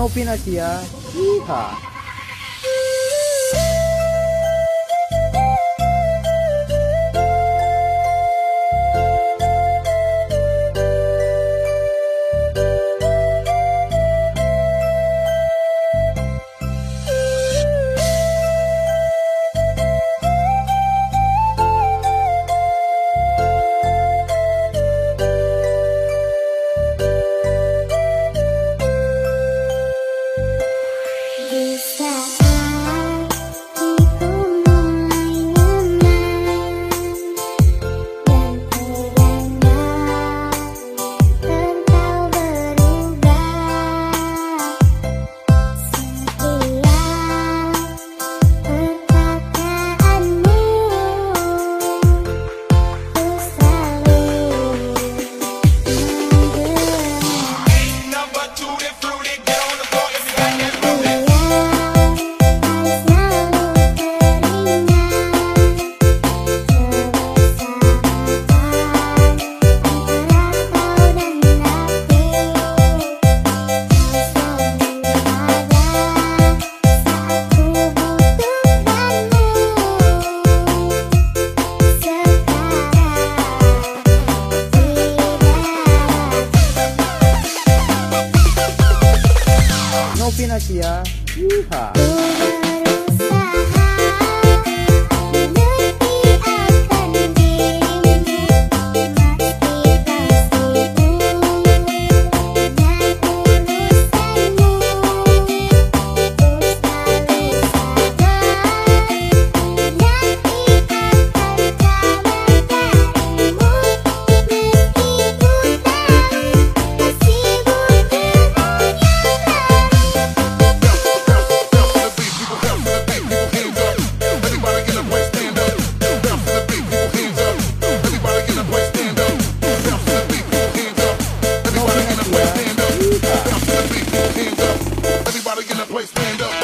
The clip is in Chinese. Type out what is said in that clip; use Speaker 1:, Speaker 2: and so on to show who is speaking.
Speaker 1: no penalty ah.
Speaker 2: that.
Speaker 1: 变到几啊哈 gotta get a place, stand up.